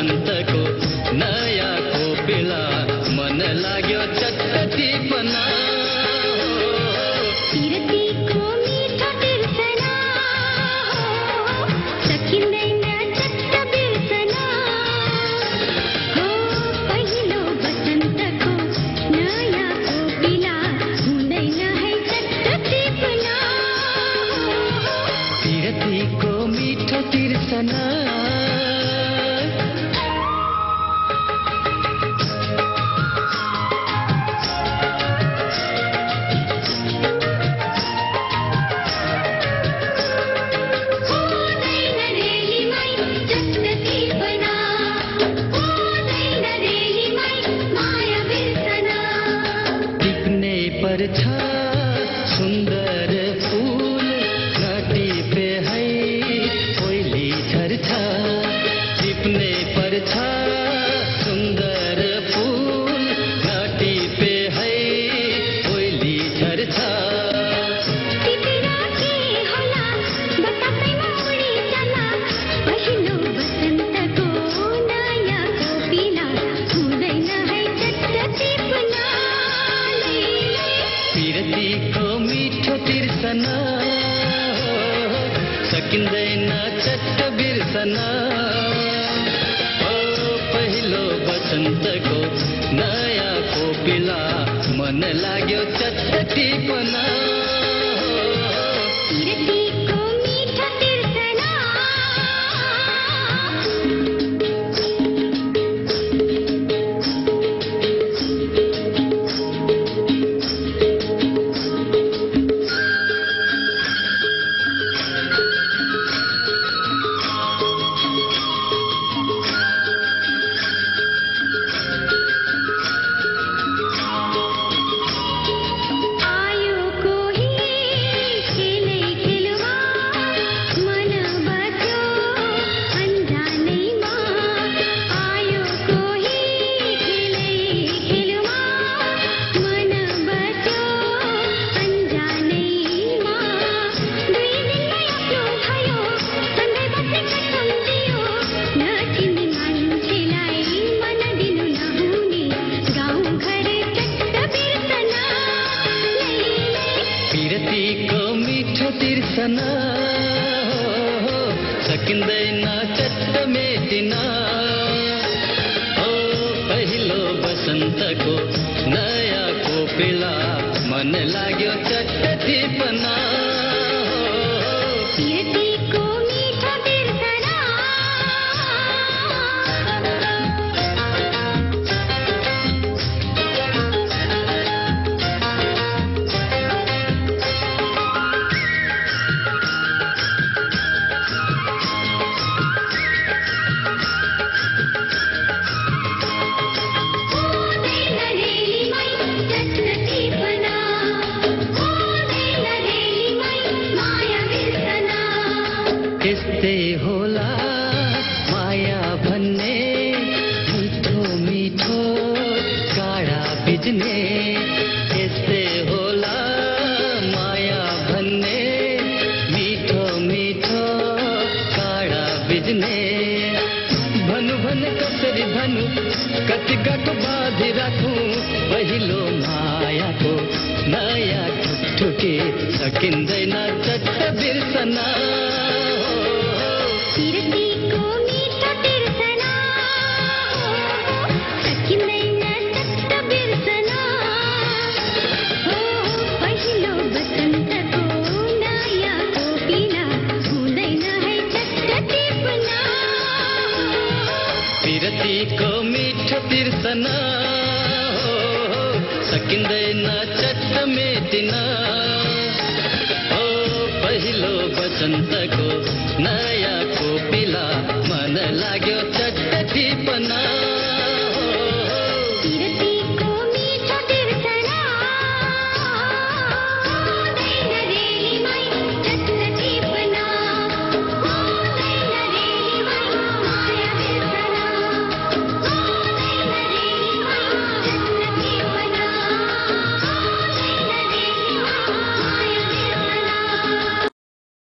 ಸಂತ था सुंदर बिर्सन सकिँदैन चट्ट पहिलो मन लाग्यो चट्ट टिपना पिरतीको मिठो तिर्सना सकिँदैन चट्ट मेटिन ओ पहिलो बसन्तको नयाँ कोपिला मन लाग्यो चट्ट टिपना त्यस्तै होला माया भन्ने मिठो मिठो काँडा बिज्ने त्यस्तै होला माया भन्ने मिठो मिठो काँडा बिज्ने भनु, भन कसरी भनु कति गाठो बाँधि राखौँ। पहिलो मायाको नयाँ ठुकठुकी सकिँदैन चट्ट बिर्सना। तिरतीको मीठो तिर्सना सकिँदैन चट्ट बिर्सना हो पहिलो बसन्तको नयाँ कोपिला हुँदैन है चट्ट टिप्ना पिरतीको मिठो तिर्सना हो, सकिँदैन चट्ट मेटिन ओ पहिलो बसन्तको नयाँ పిల్ల మనలాగ్యో